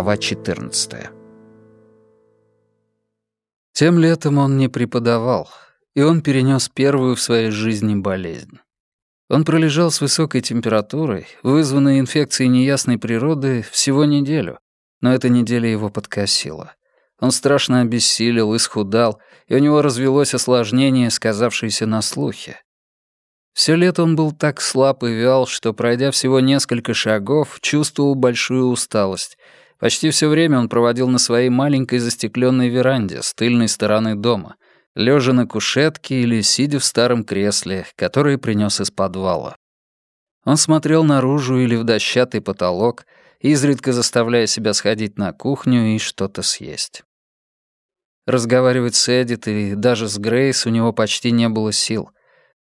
Глава 14. Тем летом он не преподавал, и он перенес первую в своей жизни болезнь. Он пролежал с высокой температурой, вызванной инфекцией неясной природы, всего неделю, но эта неделя его подкосила. Он страшно обессилел, исхудал, и у него развелось осложнение, сказавшееся на слухе. Все лето он был так слаб и вял, что, пройдя всего несколько шагов, чувствовал большую усталость. Почти все время он проводил на своей маленькой застекленной веранде с тыльной стороны дома — лежа на кушетке или сидя в старом кресле, которое принес из подвала. Он смотрел наружу или в дощатый потолок, изредка заставляя себя сходить на кухню и что-то съесть. Разговаривать с Эдит и даже с Грейс у него почти не было сил.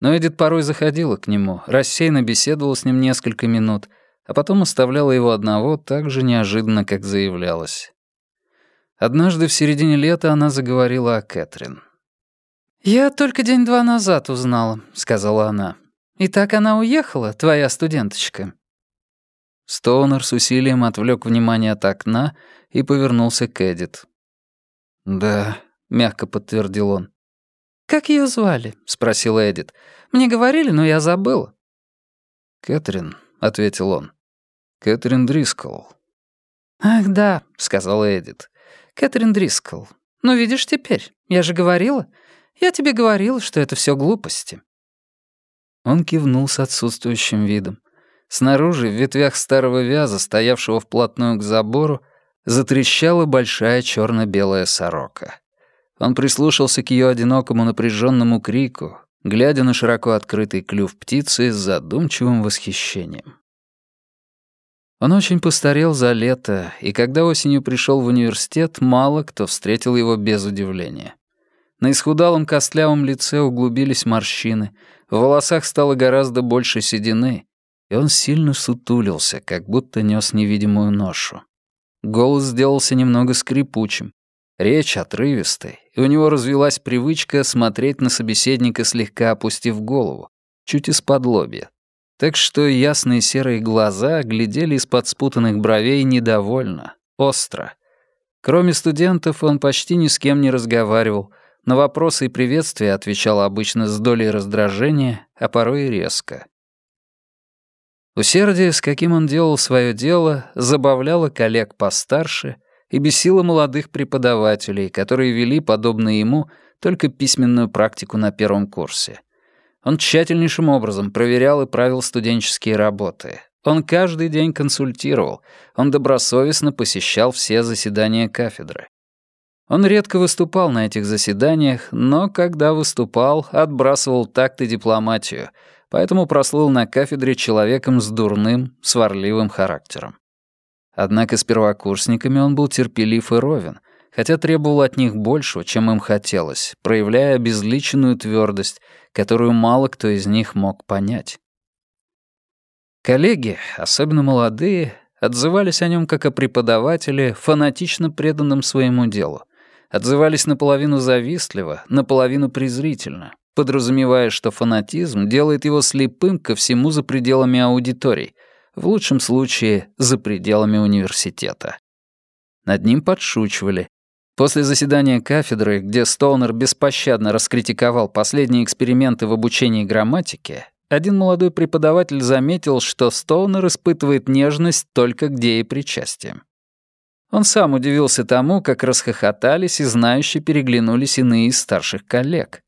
Но Эдит порой заходила к нему, рассеянно беседовала с ним несколько минут, а потом оставляла его одного так же неожиданно, как заявлялась. Однажды в середине лета она заговорила о Кэтрин. «Я только день-два назад узнала», — сказала она. «И так она уехала, твоя студенточка». Стоунер с усилием отвлек внимание от окна и повернулся к Эдит. «Да», — мягко подтвердил он. «Как ее звали?» — спросила Эдит. «Мне говорили, но я забыла». «Кэтрин», — ответил он. «Кэтрин Дрискл». «Ах, да», — сказала Эдит. «Кэтрин Дрискл. Ну, видишь теперь, я же говорила. Я тебе говорил, что это все глупости». Он кивнул с отсутствующим видом. Снаружи, в ветвях старого вяза, стоявшего вплотную к забору, затрещала большая черно белая сорока. Он прислушался к ее одинокому напряженному крику, глядя на широко открытый клюв птицы с задумчивым восхищением. Он очень постарел за лето, и когда осенью пришел в университет, мало кто встретил его без удивления. На исхудалом костлявом лице углубились морщины, в волосах стало гораздо больше седины, и он сильно сутулился, как будто нес невидимую ношу. Голос сделался немного скрипучим, речь отрывистой, и у него развилась привычка смотреть на собеседника слегка опустив голову, чуть из-под лобья. Так что ясные серые глаза глядели из-под спутанных бровей недовольно, остро. Кроме студентов он почти ни с кем не разговаривал, на вопросы и приветствия отвечал обычно с долей раздражения, а порой и резко. Усердие, с каким он делал свое дело, забавляло коллег постарше и бесило молодых преподавателей, которые вели, подобно ему, только письменную практику на первом курсе. Он тщательнейшим образом проверял и правил студенческие работы. Он каждый день консультировал, он добросовестно посещал все заседания кафедры. Он редко выступал на этих заседаниях, но когда выступал, отбрасывал такт и дипломатию, поэтому прослыл на кафедре человеком с дурным, сварливым характером. Однако с первокурсниками он был терпелив и ровен, хотя требовал от них большего, чем им хотелось, проявляя обезличенную твердость, которую мало кто из них мог понять. Коллеги, особенно молодые, отзывались о нем как о преподавателе, фанатично преданном своему делу, отзывались наполовину завистливо, наполовину презрительно, подразумевая, что фанатизм делает его слепым ко всему за пределами аудиторий, в лучшем случае за пределами университета. Над ним подшучивали. После заседания кафедры, где Стоунер беспощадно раскритиковал последние эксперименты в обучении грамматике, один молодой преподаватель заметил, что Стоунер испытывает нежность только к деепричастиям. Он сам удивился тому, как расхохотались и знающие переглянулись иные из старших коллег.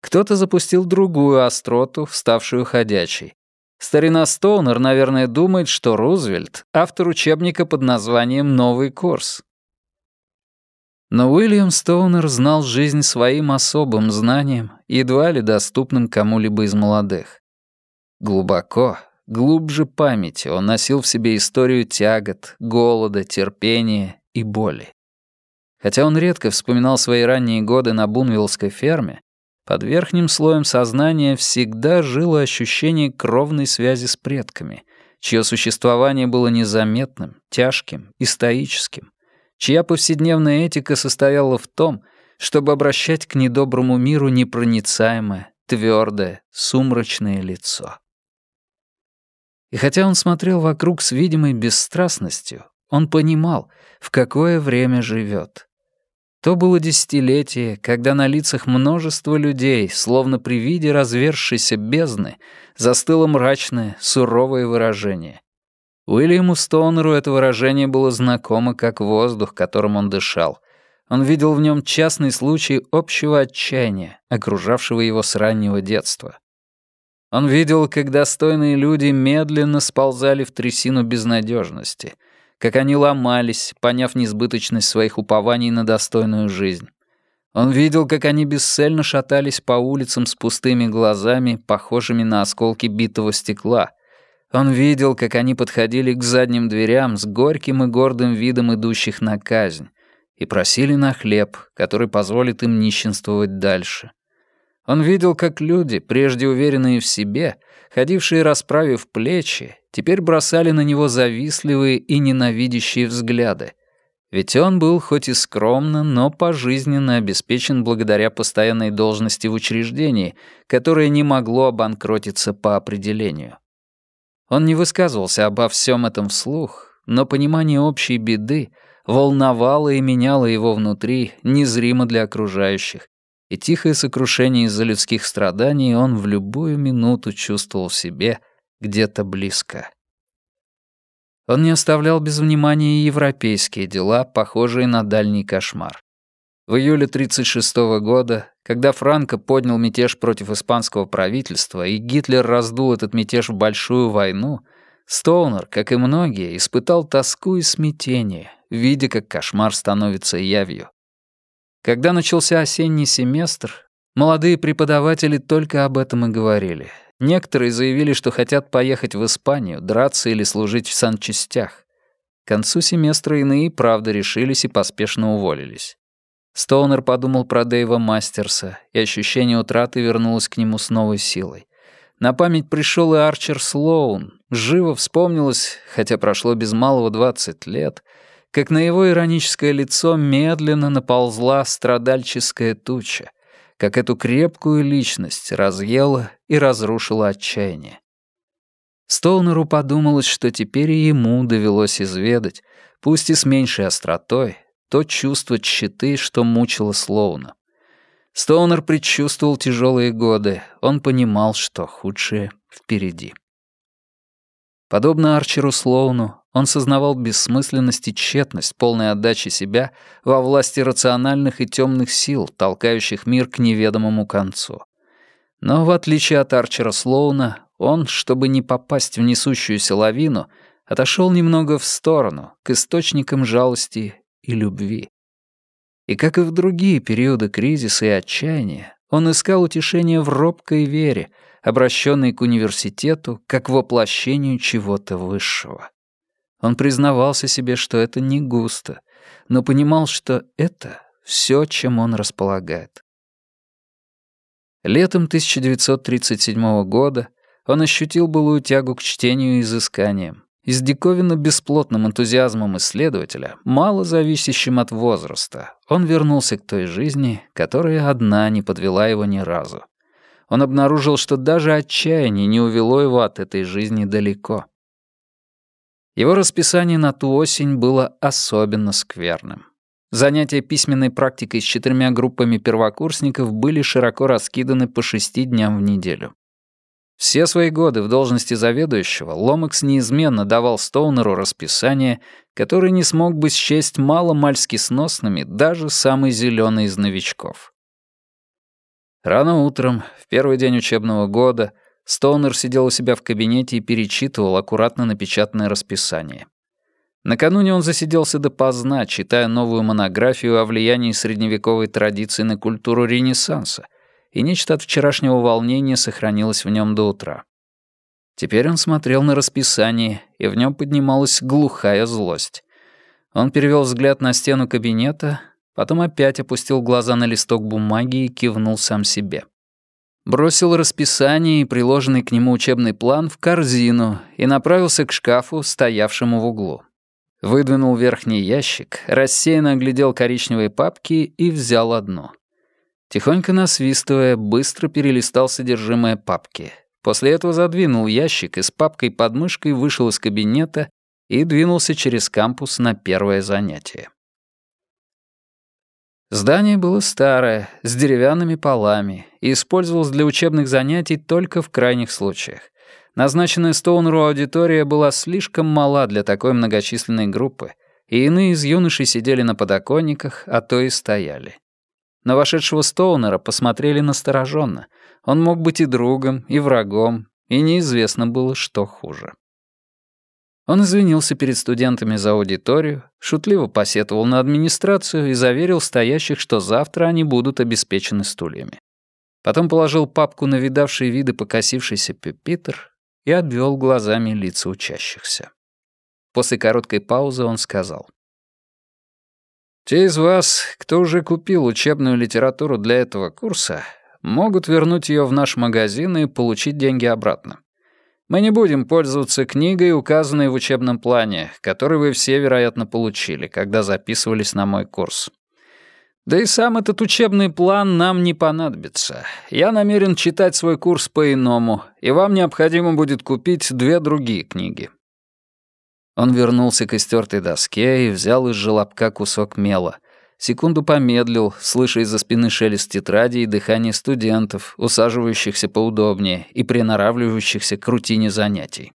Кто-то запустил другую остроту, вставшую ходячей. Старина Стоунер, наверное, думает, что Рузвельт — автор учебника под названием «Новый курс». Но Уильям Стоунер знал жизнь своим особым знанием, едва ли доступным кому-либо из молодых. Глубоко, Глубже памяти он носил в себе историю тягот, голода, терпения и боли. Хотя он редко вспоминал свои ранние годы на Бунвиллской ферме, под верхним слоем сознания всегда жило ощущение кровной связи с предками, чье существование было незаметным, тяжким и стоическим, чья повседневная этика состояла в том, чтобы обращать к недоброму миру непроницаемое, твердое, сумрачное лицо. И хотя он смотрел вокруг с видимой бесстрастностью, он понимал, в какое время живет. То было десятилетие, когда на лицах множества людей, словно при виде развершейся бездны, застыло мрачное, суровое выражение. Уильяму Стоунеру это выражение было знакомо как воздух, которым он дышал. Он видел в нем частный случай общего отчаяния, окружавшего его с раннего детства. Он видел, как достойные люди медленно сползали в трясину безнадежности, как они ломались, поняв несбыточность своих упований на достойную жизнь. Он видел, как они бесцельно шатались по улицам с пустыми глазами, похожими на осколки битого стекла. Он видел, как они подходили к задним дверям с горьким и гордым видом идущих на казнь и просили на хлеб, который позволит им нищенствовать дальше. Он видел, как люди, прежде уверенные в себе, ходившие расправив плечи, теперь бросали на него завистливые и ненавидящие взгляды. Ведь он был хоть и скромно, но пожизненно обеспечен благодаря постоянной должности в учреждении, которое не могло обанкротиться по определению. Он не высказывался обо всем этом вслух, но понимание общей беды волновало и меняло его внутри, незримо для окружающих, и тихое сокрушение из-за людских страданий он в любую минуту чувствовал в себе где-то близко. Он не оставлял без внимания и европейские дела, похожие на дальний кошмар. В июле 1936 года, когда Франко поднял мятеж против испанского правительства и Гитлер раздул этот мятеж в большую войну, Стоунер, как и многие, испытал тоску и смятение, видя, как кошмар становится явью. Когда начался осенний семестр, молодые преподаватели только об этом и говорили. Некоторые заявили, что хотят поехать в Испанию, драться или служить в санчастях. К концу семестра иные, правда, решились и поспешно уволились. Стоунер подумал про Дэйва Мастерса, и ощущение утраты вернулось к нему с новой силой. На память пришел и Арчер Слоун. Живо вспомнилось, хотя прошло без малого 20 лет — как на его ироническое лицо медленно наползла страдальческая туча, как эту крепкую личность разъела и разрушила отчаяние. Стоунеру подумалось, что теперь и ему довелось изведать, пусть и с меньшей остротой, то чувство тщеты, что мучило Слоуна. Стоунер предчувствовал тяжелые годы, он понимал, что худшее впереди. Подобно Арчеру Слоуну, он сознавал бессмысленность и тщетность полной отдачи себя во власти рациональных и темных сил, толкающих мир к неведомому концу. Но в отличие от Арчера Слоуна, он, чтобы не попасть в несущуюся лавину, отошел немного в сторону, к источникам жалости и любви. И как и в другие периоды кризиса и отчаяния, он искал утешение в робкой вере, обращенной к университету как воплощению чего-то высшего. Он признавался себе, что это не густо, но понимал, что это все, чем он располагает. Летом 1937 года он ощутил былую тягу к чтению и изысканиям, и с диковинно-бесплотным энтузиазмом исследователя, мало зависящим от возраста, он вернулся к той жизни, которая одна не подвела его ни разу. Он обнаружил, что даже отчаяние не увело его от этой жизни далеко. Его расписание на ту осень было особенно скверным. Занятия письменной практикой с четырьмя группами первокурсников были широко раскиданы по шести дням в неделю. Все свои годы в должности заведующего Ломакс неизменно давал Стоунеру расписание, которое не смог бы счесть мало-мальски сносными даже самый зеленый из новичков. Рано утром, в первый день учебного года, Стоунер сидел у себя в кабинете и перечитывал аккуратно напечатанное расписание. Накануне он засиделся допоздна, читая новую монографию о влиянии средневековой традиции на культуру Ренессанса, и нечто от вчерашнего волнения сохранилось в нем до утра. Теперь он смотрел на расписание, и в нем поднималась глухая злость. Он перевел взгляд на стену кабинета, потом опять опустил глаза на листок бумаги и кивнул сам себе бросил расписание и приложенный к нему учебный план в корзину и направился к шкафу, стоявшему в углу. Выдвинул верхний ящик, рассеянно оглядел коричневые папки и взял одну. Тихонько насвистывая, быстро перелистал содержимое папки. После этого задвинул ящик и с папкой под мышкой вышел из кабинета и двинулся через кампус на первое занятие. Здание было старое, с деревянными полами, и использовалось для учебных занятий только в крайних случаях. Назначенная Стоунеру аудитория была слишком мала для такой многочисленной группы, и иные из юношей сидели на подоконниках, а то и стояли. На вошедшего Стоунера посмотрели настороженно. Он мог быть и другом, и врагом, и неизвестно было, что хуже. Он извинился перед студентами за аудиторию, шутливо посетовал на администрацию и заверил стоящих, что завтра они будут обеспечены стульями. Потом положил папку на видавшие виды покосившийся пюпитр и обвел глазами лица учащихся. После короткой паузы он сказал. «Те из вас, кто уже купил учебную литературу для этого курса, могут вернуть ее в наш магазин и получить деньги обратно. Мы не будем пользоваться книгой, указанной в учебном плане, который вы все, вероятно, получили, когда записывались на мой курс. Да и сам этот учебный план нам не понадобится. Я намерен читать свой курс по-иному, и вам необходимо будет купить две другие книги. Он вернулся к истертой доске и взял из желобка кусок мела — Секунду помедлил, слыша из-за спины шелест тетради и дыхание студентов, усаживающихся поудобнее и приноравливающихся к рутине занятий.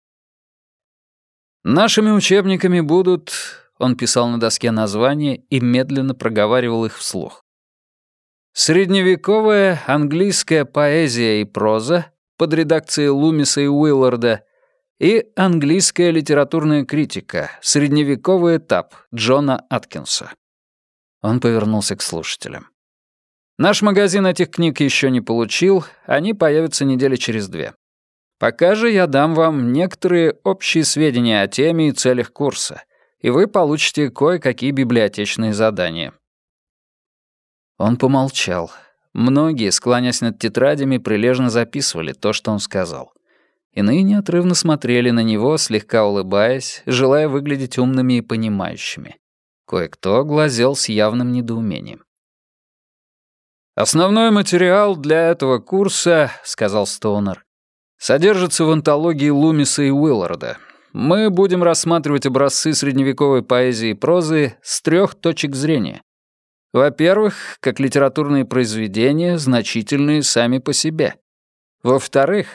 «Нашими учебниками будут...» Он писал на доске названия и медленно проговаривал их вслух. «Средневековая английская поэзия и проза» под редакцией Лумиса и Уилларда и английская литературная критика «Средневековый этап» Джона Аткинса. Он повернулся к слушателям. «Наш магазин этих книг еще не получил, они появятся недели через две. Пока же я дам вам некоторые общие сведения о теме и целях курса, и вы получите кое-какие библиотечные задания». Он помолчал. Многие, склонясь над тетрадями, прилежно записывали то, что он сказал. Иные неотрывно смотрели на него, слегка улыбаясь, желая выглядеть умными и понимающими. Кое-кто глазел с явным недоумением. «Основной материал для этого курса, — сказал Стоунер, — содержится в антологии Лумиса и Уилларда. Мы будем рассматривать образцы средневековой поэзии и прозы с трех точек зрения. Во-первых, как литературные произведения, значительные сами по себе. Во-вторых,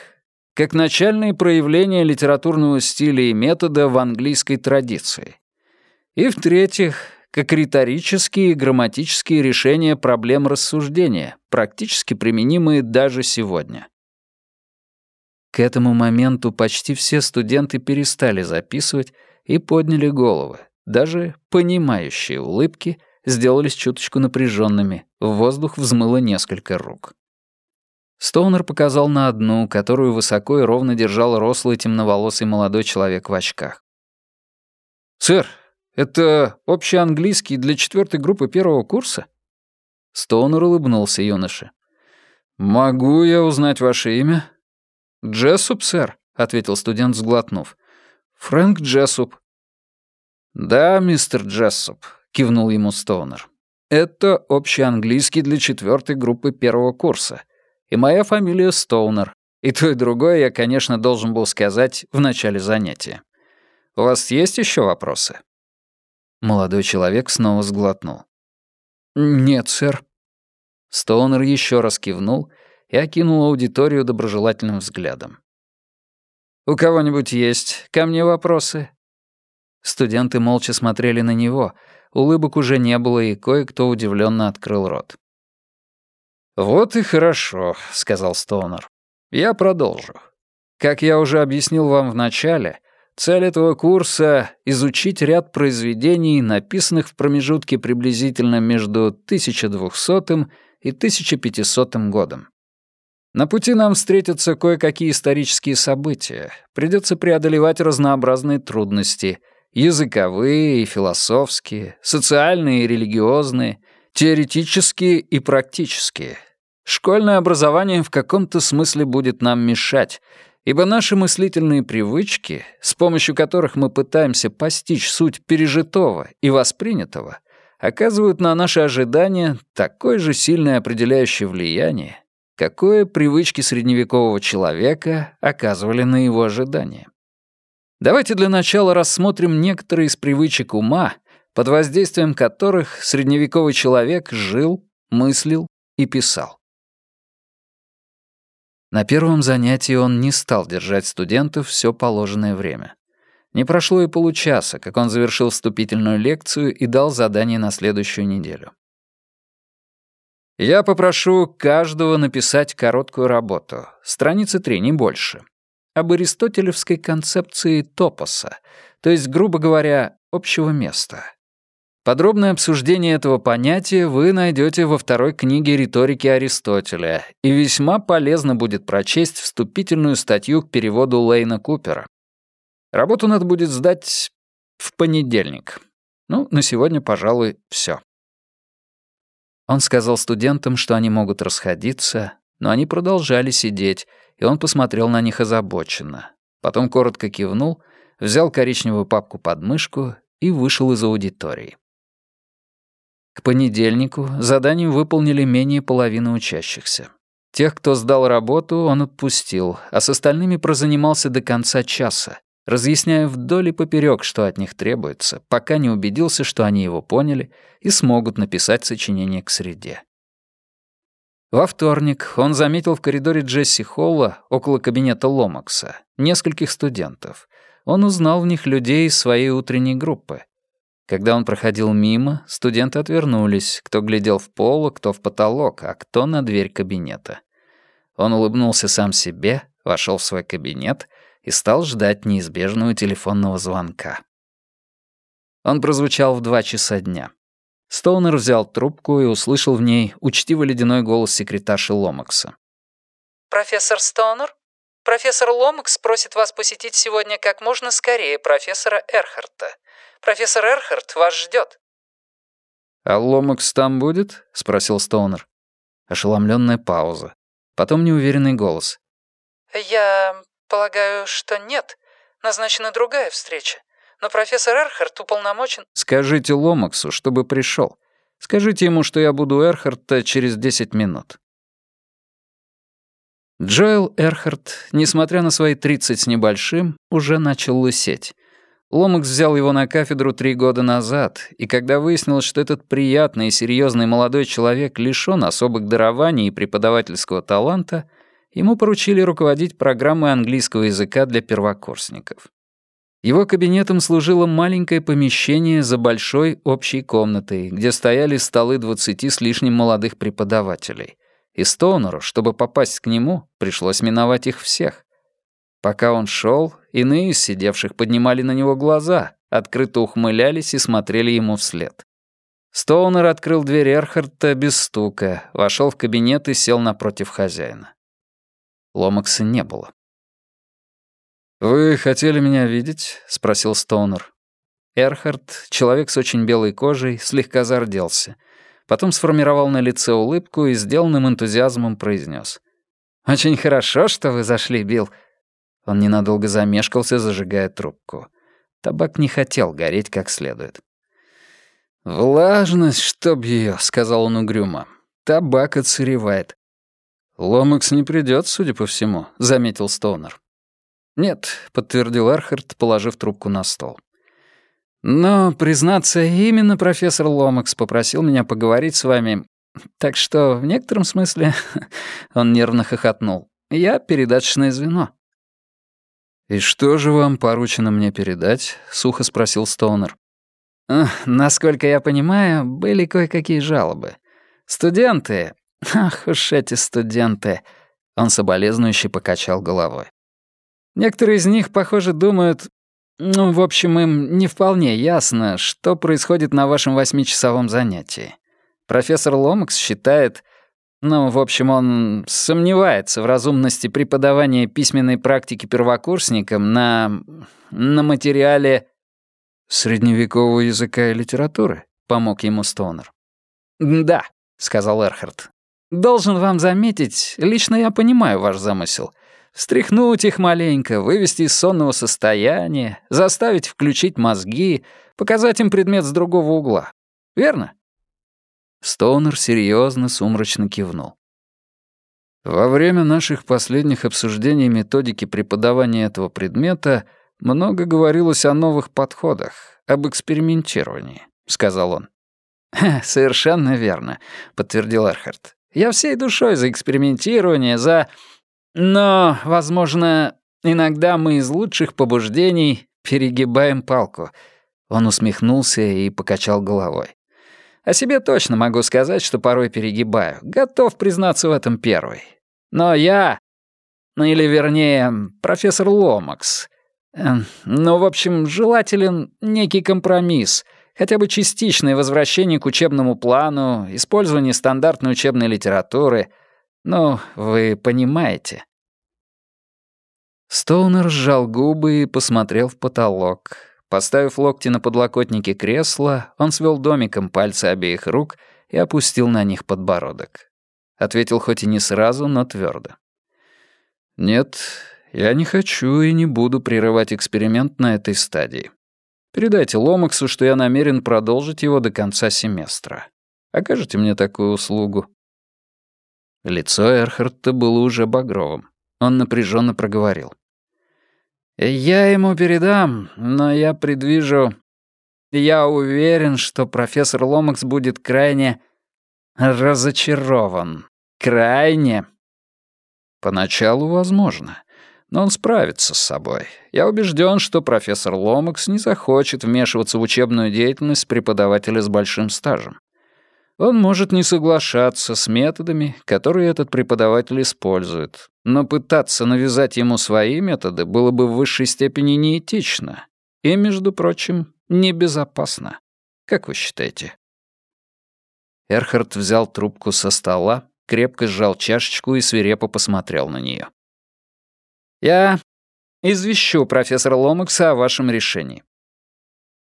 как начальные проявления литературного стиля и метода в английской традиции. И в-третьих, как риторические и грамматические решения проблем рассуждения, практически применимые даже сегодня. К этому моменту почти все студенты перестали записывать и подняли головы. Даже понимающие улыбки сделались чуточку напряженными. В воздух взмыло несколько рук. Стоунер показал на одну, которую высоко и ровно держал рослый темноволосый молодой человек в очках. «Сэр, это общий английский для четвертой группы первого курса?» Стоунер улыбнулся юноше. «Могу я узнать ваше имя?» «Джессуп, сэр», — ответил студент, сглотнув. «Фрэнк Джессуп». «Да, мистер Джессуп», — кивнул ему Стоунер. «Это общий английский для четвертой группы первого курса. И моя фамилия Стоунер. И то, и другое я, конечно, должен был сказать в начале занятия. У вас есть еще вопросы?» Молодой человек снова сглотнул. «Нет, сэр». Стоунер еще раз кивнул и окинул аудиторию доброжелательным взглядом. «У кого-нибудь есть ко мне вопросы?» Студенты молча смотрели на него, улыбок уже не было, и кое-кто удивленно открыл рот. «Вот и хорошо», — сказал Стоунер. «Я продолжу. Как я уже объяснил вам в начале, Цель этого курса — изучить ряд произведений, написанных в промежутке приблизительно между 1200 и 1500 годом. На пути нам встретятся кое-какие исторические события. Придется преодолевать разнообразные трудности — языковые и философские, социальные и религиозные, теоретические и практические. Школьное образование в каком-то смысле будет нам мешать — Ибо наши мыслительные привычки, с помощью которых мы пытаемся постичь суть пережитого и воспринятого, оказывают на наши ожидания такое же сильное определяющее влияние, какое привычки средневекового человека оказывали на его ожидания. Давайте для начала рассмотрим некоторые из привычек ума, под воздействием которых средневековый человек жил, мыслил и писал. На первом занятии он не стал держать студентов все положенное время. Не прошло и получаса, как он завершил вступительную лекцию и дал задание на следующую неделю. Я попрошу каждого написать короткую работу, страницы три, не больше, об аристотелевской концепции топоса, то есть, грубо говоря, общего места. Подробное обсуждение этого понятия вы найдете во второй книге риторики Аристотеля, и весьма полезно будет прочесть вступительную статью к переводу Лейна Купера. Работу надо будет сдать в понедельник. Ну, на сегодня, пожалуй, все. Он сказал студентам, что они могут расходиться, но они продолжали сидеть, и он посмотрел на них озабоченно. Потом коротко кивнул, взял коричневую папку под мышку и вышел из аудитории. К понедельнику заданием выполнили менее половины учащихся. Тех, кто сдал работу, он отпустил, а с остальными прозанимался до конца часа, разъясняя вдоль и поперек, что от них требуется, пока не убедился, что они его поняли и смогут написать сочинение к среде. Во вторник он заметил в коридоре Джесси Холла, около кабинета Ломакса, нескольких студентов. Он узнал в них людей из своей утренней группы. Когда он проходил мимо, студенты отвернулись, кто глядел в пол, кто в потолок, а кто на дверь кабинета. Он улыбнулся сам себе, вошел в свой кабинет и стал ждать неизбежного телефонного звонка. Он прозвучал в два часа дня. Стоунер взял трубку и услышал в ней учтиво-ледяной голос секретарши Ломакса. «Профессор Стоунер? Профессор Ломакс просит вас посетить сегодня как можно скорее профессора Эрхарта. Профессор Эрхарт вас ждет». «А Ломакс там будет?» — спросил Стоунер. Ошеломленная пауза. Потом неуверенный голос. «Я «Полагаю, что нет. Назначена другая встреча. Но профессор Эрхард уполномочен...» «Скажите Ломаксу, чтобы пришел. Скажите ему, что я буду Эрхарта через 10 минут». Джоэл Эрхард, несмотря на свои 30 с небольшим, уже начал лысеть. Ломакс взял его на кафедру три года назад, и когда выяснилось, что этот приятный и серьезный молодой человек лишён особых дарований и преподавательского таланта, ему поручили руководить программой английского языка для первокурсников. Его кабинетом служило маленькое помещение за большой общей комнатой, где стояли столы двадцати с лишним молодых преподавателей. И Стоунеру, чтобы попасть к нему, пришлось миновать их всех. Пока он шел, иные из сидевших поднимали на него глаза, открыто ухмылялись и смотрели ему вслед. Стоунер открыл дверь Эрхарта без стука, вошел в кабинет и сел напротив хозяина. Ломакса не было. «Вы хотели меня видеть?» — спросил Стоунер. Эрхард, человек с очень белой кожей, слегка зарделся. Потом сформировал на лице улыбку и сделанным энтузиазмом произнес: «Очень хорошо, что вы зашли, Билл». Он ненадолго замешкался, зажигая трубку. Табак не хотел гореть как следует. «Влажность, чтоб ее, сказал он угрюмо. «Табак отсыревает. «Ломакс не придет, судя по всему», — заметил Стоунер. «Нет», — подтвердил Эрхард, положив трубку на стол. «Но, признаться, именно профессор Ломакс попросил меня поговорить с вами, так что в некотором смысле...» — он нервно хохотнул. «Я передаточное звено». «И что же вам поручено мне передать?» — сухо спросил Стоунер. «Насколько я понимаю, были кое-какие жалобы. Студенты, Ах уж эти студенты. Он соболезнующе покачал головой. Некоторые из них, похоже, думают... Ну, в общем, им не вполне ясно, что происходит на вашем восьмичасовом занятии. Профессор Ломакс считает... Ну, в общем, он сомневается в разумности преподавания письменной практики первокурсникам на... на материале... «Средневекового языка и литературы», — помог ему Стоунер. «Да», — сказал Эрхард. Должен вам заметить, лично я понимаю ваш замысел. Встряхнуть их маленько, вывести из сонного состояния, заставить включить мозги, показать им предмет с другого угла. Верно? Стоунер серьезно, сумрачно кивнул. Во время наших последних обсуждений методики преподавания этого предмета много говорилось о новых подходах, об экспериментировании», — сказал он. «Совершенно верно», — подтвердил Эрхард. «Я всей душой за экспериментирование, за... Но, возможно, иногда мы из лучших побуждений перегибаем палку». Он усмехнулся и покачал головой. «О себе точно могу сказать, что порой перегибаю. Готов признаться в этом первый. Но я... Ну или вернее, профессор Ломакс. Эм, ну, в общем, желателен некий компромисс — хотя бы частичное возвращение к учебному плану, использование стандартной учебной литературы. Ну, вы понимаете. Стоунер сжал губы и посмотрел в потолок. Поставив локти на подлокотники кресла, он свел домиком пальцы обеих рук и опустил на них подбородок. Ответил хоть и не сразу, но твердо. «Нет, я не хочу и не буду прерывать эксперимент на этой стадии. Передайте Ломаксу, что я намерен продолжить его до конца семестра. Окажете мне такую услугу?» Лицо Эрхарта было уже багровым. Он напряженно проговорил. «Я ему передам, но я предвижу... Я уверен, что профессор Ломакс будет крайне разочарован. Крайне...» «Поначалу возможно но он справится с собой. Я убежден, что профессор Ломакс не захочет вмешиваться в учебную деятельность преподавателя с большим стажем. Он может не соглашаться с методами, которые этот преподаватель использует, но пытаться навязать ему свои методы было бы в высшей степени неэтично и, между прочим, небезопасно. Как вы считаете? Эрхард взял трубку со стола, крепко сжал чашечку и свирепо посмотрел на нее. Я извещу профессора Ломакса о вашем решении».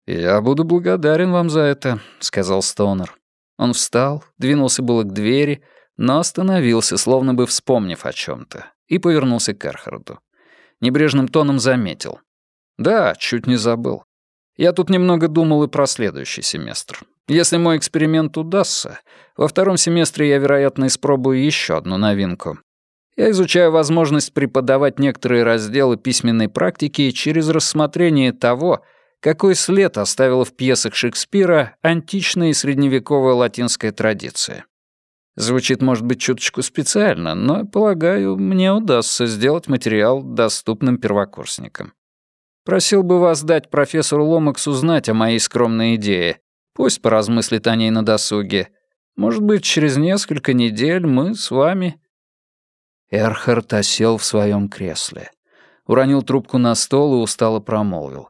«Я буду благодарен вам за это», — сказал Стоунер. Он встал, двинулся было к двери, но остановился, словно бы вспомнив о чем то и повернулся к Эрхарду. Небрежным тоном заметил. «Да, чуть не забыл. Я тут немного думал и про следующий семестр. Если мой эксперимент удастся, во втором семестре я, вероятно, испробую еще одну новинку. Я изучаю возможность преподавать некоторые разделы письменной практики через рассмотрение того, какой след оставила в пьесах Шекспира античная и средневековая латинская традиция. Звучит, может быть, чуточку специально, но, полагаю, мне удастся сделать материал доступным первокурсникам. Просил бы вас дать профессору Ломаксу знать о моей скромной идее. Пусть поразмыслит о ней на досуге. Может быть, через несколько недель мы с вами Эрхард осел в своем кресле. Уронил трубку на стол и устало промолвил.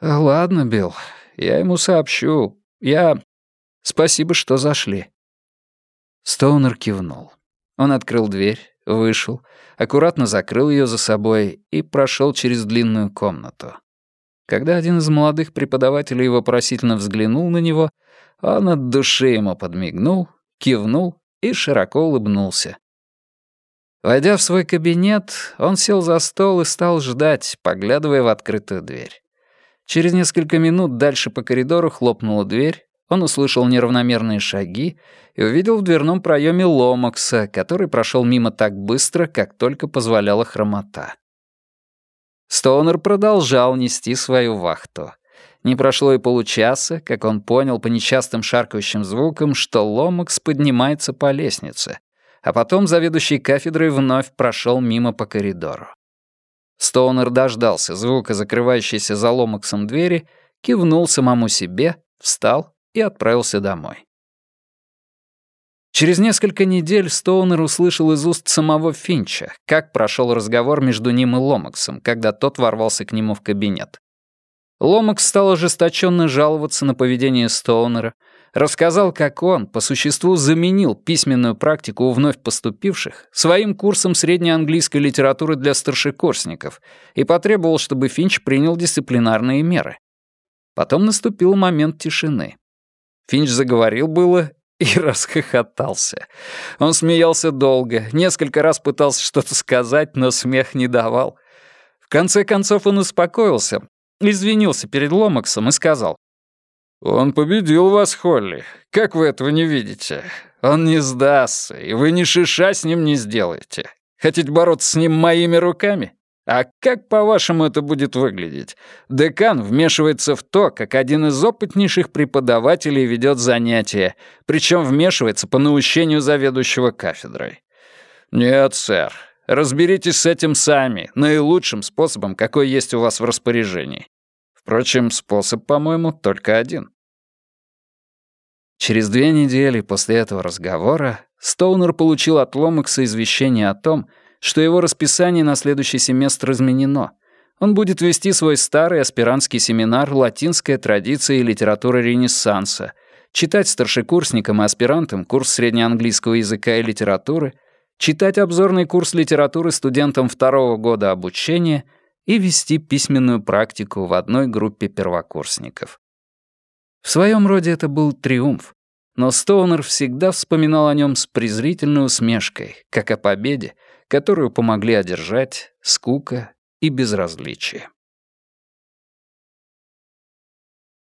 «Ладно, Билл, я ему сообщу. Я... Спасибо, что зашли». Стоунер кивнул. Он открыл дверь, вышел, аккуратно закрыл ее за собой и прошел через длинную комнату. Когда один из молодых преподавателей вопросительно взглянул на него, он от души ему подмигнул, кивнул и широко улыбнулся. Войдя в свой кабинет, он сел за стол и стал ждать, поглядывая в открытую дверь. Через несколько минут дальше по коридору хлопнула дверь, он услышал неравномерные шаги и увидел в дверном проеме Ломакса, который прошел мимо так быстро, как только позволяла хромота. Стоунер продолжал нести свою вахту. Не прошло и получаса, как он понял по нечастым шаркающим звукам, что Ломакс поднимается по лестнице, а потом заведующий кафедрой вновь прошел мимо по коридору. Стоунер дождался звука закрывающейся за ломаксом двери, кивнул самому себе, встал и отправился домой. Через несколько недель Стоунер услышал из уст самого Финча, как прошел разговор между ним и Ломаксом, когда тот ворвался к нему в кабинет. Ломакс стал ожесточенно жаловаться на поведение Стоунера, рассказал, как он, по существу, заменил письменную практику у вновь поступивших своим курсом средней английской литературы для старшекурсников и потребовал, чтобы Финч принял дисциплинарные меры. Потом наступил момент тишины. Финч заговорил было и расхохотался. Он смеялся долго, несколько раз пытался что-то сказать, но смех не давал. В конце концов он успокоился, извинился перед Ломаксом и сказал, «Он победил вас, Холли. Как вы этого не видите? Он не сдастся, и вы ни шиша с ним не сделаете. Хотите бороться с ним моими руками? А как, по-вашему, это будет выглядеть? Декан вмешивается в то, как один из опытнейших преподавателей ведет занятия, причем вмешивается по наущению заведующего кафедрой. Нет, сэр. Разберитесь с этим сами, наилучшим способом, какой есть у вас в распоряжении. Впрочем, способ, по-моему, только один. Через две недели после этого разговора Стоунер получил от Ломакса извещение о том, что его расписание на следующий семестр изменено. Он будет вести свой старый аспирантский семинар «Латинская традиция и литература Ренессанса», читать старшекурсникам и аспирантам курс среднеанглийского языка и литературы, читать обзорный курс литературы студентам второго года обучения и вести письменную практику в одной группе первокурсников. В своем роде это был триумф, но Стоунер всегда вспоминал о нем с презрительной усмешкой, как о победе, которую помогли одержать скука и безразличие.